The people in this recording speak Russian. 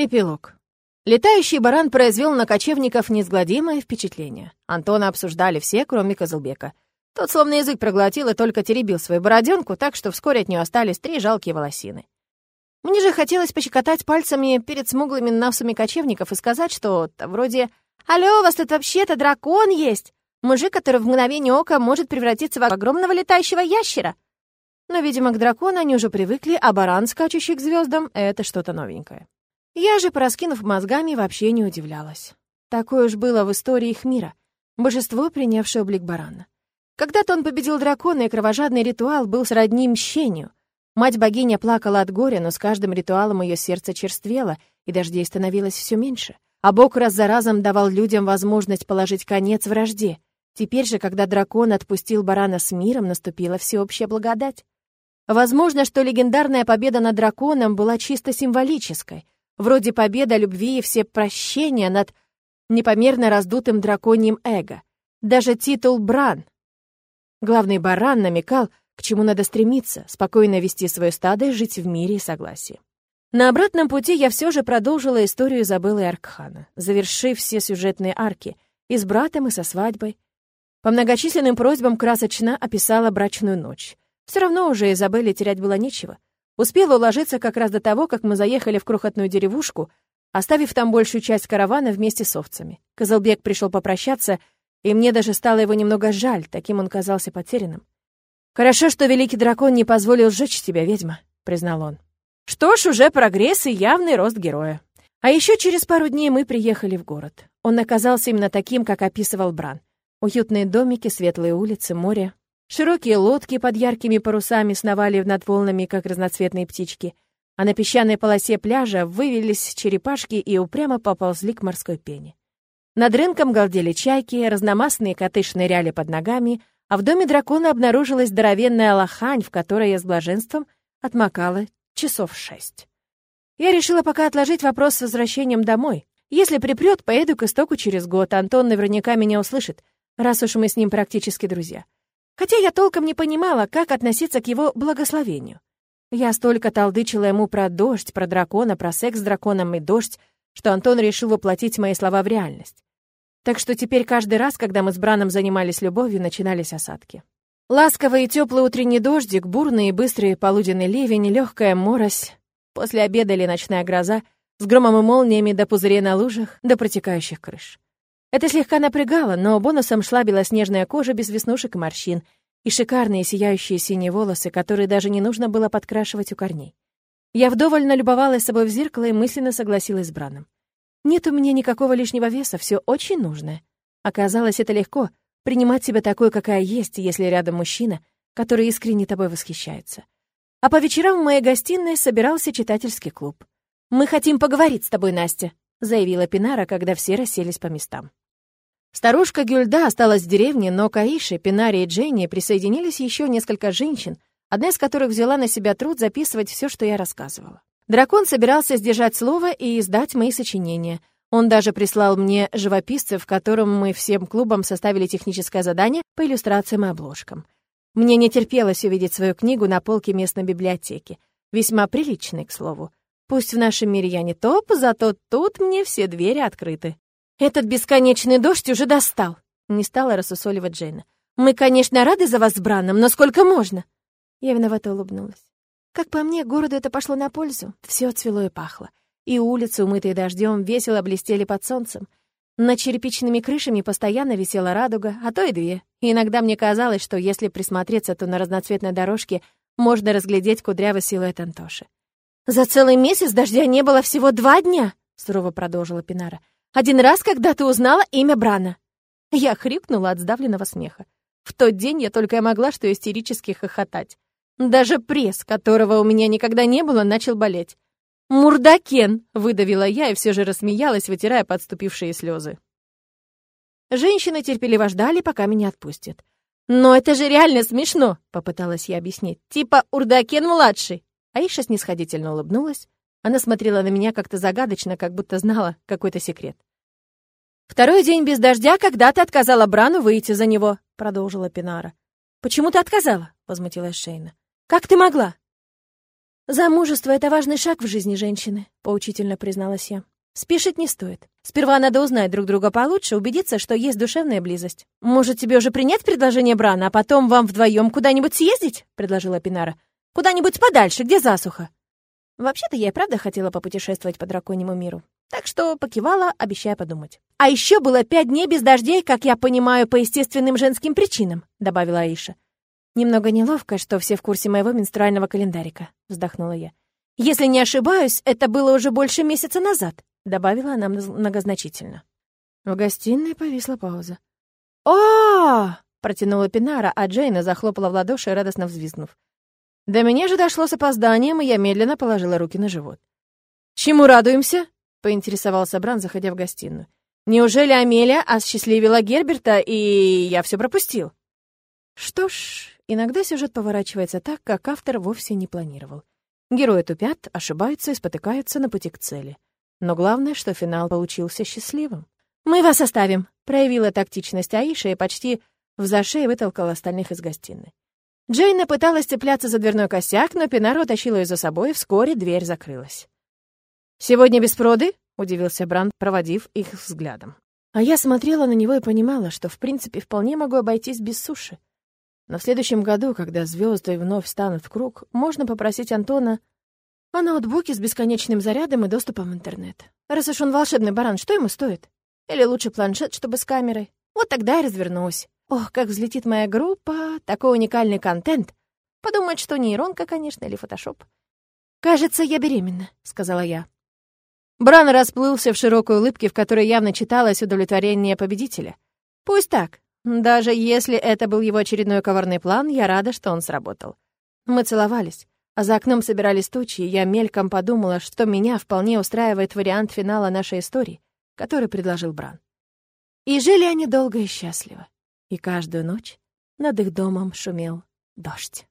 Эпилог. Летающий баран произвел на кочевников неизгладимое впечатление. Антона обсуждали все, кроме Козылбека. Тот словно язык проглотил и только теребил свою бороденку, так что вскоре от нее остались три жалкие волосины. Мне же хотелось пощекотать пальцами перед смуглыми носами кочевников и сказать что-то вроде «Алло, у вас тут вообще-то дракон есть! Мужик, который в мгновение ока может превратиться в огромного летающего ящера!» Но, видимо, к дракону они уже привыкли, а баран, скачущий к звездам, — это что-то новенькое. Я же, пораскинув мозгами, вообще не удивлялась. Такое уж было в истории их мира. Божество, принявшее облик барана. Когда-то он победил дракона, и кровожадный ритуал был сродни мщению. Мать-богиня плакала от горя, но с каждым ритуалом ее сердце черствело, и дождей становилось все меньше. А Бог раз за разом давал людям возможность положить конец вражде. Теперь же, когда дракон отпустил барана с миром, наступила всеобщая благодать. Возможно, что легендарная победа над драконом была чисто символической — Вроде победа любви и все прощения над непомерно раздутым драконьим эго. Даже титул Бран. Главный баран намекал, к чему надо стремиться, спокойно вести свое стадо и жить в мире и согласии. На обратном пути я все же продолжила историю Изабеллы и Аркхана, завершив все сюжетные арки, и с братом, и со свадьбой. По многочисленным просьбам красочно описала брачную ночь. Все равно уже Изабелле терять было нечего. Успела уложиться как раз до того, как мы заехали в крохотную деревушку, оставив там большую часть каравана вместе с овцами. Козылбек пришел попрощаться, и мне даже стало его немного жаль, таким он казался потерянным. «Хорошо, что великий дракон не позволил сжечь тебя, ведьма», — признал он. Что ж, уже прогресс и явный рост героя. А еще через пару дней мы приехали в город. Он оказался именно таким, как описывал Бран. Уютные домики, светлые улицы, море. Широкие лодки под яркими парусами сновали над волнами, как разноцветные птички, а на песчаной полосе пляжа вывелись черепашки и упрямо поползли к морской пене. Над рынком галдели чайки, разномастные коты шныряли под ногами, а в доме дракона обнаружилась здоровенная лохань, в которой я с блаженством отмокала часов шесть. Я решила пока отложить вопрос с возвращением домой. Если припрет, поеду к истоку через год, Антон наверняка меня услышит, раз уж мы с ним практически друзья. Хотя я толком не понимала, как относиться к его благословению. Я столько толдычила ему про дождь, про дракона, про секс с драконом и дождь, что Антон решил воплотить мои слова в реальность. Так что теперь каждый раз, когда мы с Браном занимались любовью, начинались осадки. Ласковый и теплый утренний дождик, бурный и быстрый полуденный ливень, легкая морось, после обеда или ночная гроза, с громом и молниями до пузырей на лужах, до протекающих крыш. Это слегка напрягало, но бонусом шла белоснежная кожа без веснушек и морщин, и шикарные сияющие синие волосы, которые даже не нужно было подкрашивать у корней. Я вдоволь налюбовалась собой в зеркало и мысленно согласилась с Браном. Нет у меня никакого лишнего веса, все очень нужное. Оказалось, это легко — принимать себя такой, какая есть, если рядом мужчина, который искренне тобой восхищается. А по вечерам в моей гостиной собирался читательский клуб. «Мы хотим поговорить с тобой, Настя», — заявила Пинара, когда все расселись по местам. Старушка Гюльда осталась в деревне, но к Аише, Пинаре и Дженни присоединились еще несколько женщин, одна из которых взяла на себя труд записывать все, что я рассказывала. Дракон собирался сдержать слово и издать мои сочинения. Он даже прислал мне живописцев, в котором мы всем клубам составили техническое задание по иллюстрациям и обложкам. Мне не терпелось увидеть свою книгу на полке местной библиотеки. Весьма приличной, к слову. Пусть в нашем мире я не топ, зато тут мне все двери открыты. «Этот бесконечный дождь уже достал», — не стала рассусоливать Джейна. «Мы, конечно, рады за вас с Браном, но сколько можно?» Я виновато улыбнулась. Как по мне, городу это пошло на пользу. Все цвело и пахло. И улицы, умытые дождем, весело блестели под солнцем. Над черепичными крышами постоянно висела радуга, а то и две. И иногда мне казалось, что если присмотреться, то на разноцветной дорожке можно разглядеть кудрявый силуэт Антоши. «За целый месяц дождя не было всего два дня», — сурово продолжила Пинара. Один раз, когда ты узнала имя Брана». Я хрюкнула от сдавленного смеха. В тот день я только и могла что истерически хохотать. Даже пресс, которого у меня никогда не было, начал болеть. «Мурдакен!» — выдавила я и все же рассмеялась, вытирая подступившие слезы. Женщины терпеливо ждали, пока меня отпустят. «Но это же реально смешно!» — попыталась я объяснить. «Типа Урдакен-младший!» Аиша снисходительно улыбнулась, она смотрела на меня как-то загадочно, как будто знала какой-то секрет. «Второй день без дождя, когда ты отказала Брану выйти за него», — продолжила Пинара. «Почему ты отказала?» — возмутилась Шейна. «Как ты могла?» «Замужество — это важный шаг в жизни женщины», — поучительно призналась я. «Спешить не стоит. Сперва надо узнать друг друга получше, убедиться, что есть душевная близость. Может, тебе уже принять предложение Брана, а потом вам вдвоем куда-нибудь съездить?» — предложила Пинара. «Куда-нибудь подальше, где засуха?» Вообще-то я и правда хотела попутешествовать по драконьему миру. Так что покивала, обещая подумать. «А еще было пять дней без дождей, как я понимаю, по естественным женским причинам», — добавила Аиша. «Немного неловко, что все в курсе моего менструального календарика», — вздохнула я. «Если не ошибаюсь, это было уже больше месяца назад», — добавила она многозначительно. В гостиной повисла пауза. о протянула Пинара, а Джейна захлопала в ладоши, радостно взвизгнув. До меня же дошло с опозданием, и я медленно положила руки на живот. «Чему радуемся?» — поинтересовался Бран, заходя в гостиную. «Неужели Амелия осчастливила Герберта, и я все пропустил?» Что ж, иногда сюжет поворачивается так, как автор вовсе не планировал. Герои тупят, ошибаются и спотыкаются на пути к цели. Но главное, что финал получился счастливым. «Мы вас оставим», — проявила тактичность Аиша и почти в зашей вытолкала остальных из гостиной. Джейна пыталась цепляться за дверной косяк, но Пинару тащила ее за собой, и вскоре дверь закрылась. «Сегодня без проды?» — удивился Бранд, проводив их взглядом. А я смотрела на него и понимала, что, в принципе, вполне могу обойтись без суши. Но в следующем году, когда звезды вновь станут в круг, можно попросить Антона о ноутбуке с бесконечным зарядом и доступом в интернет. Раз уж он волшебный баран, что ему стоит? Или лучше планшет, чтобы с камерой? Вот тогда и развернусь. Ох, как взлетит моя группа, такой уникальный контент. Подумать, что нейронка, конечно, или фотошоп. «Кажется, я беременна», — сказала я. Бран расплылся в широкой улыбке, в которой явно читалось удовлетворение победителя. Пусть так. Даже если это был его очередной коварный план, я рада, что он сработал. Мы целовались, а за окном собирались тучи, и я мельком подумала, что меня вполне устраивает вариант финала нашей истории, который предложил Бран. И жили они долго и счастливо. И каждую ночь над их домом шумел дождь.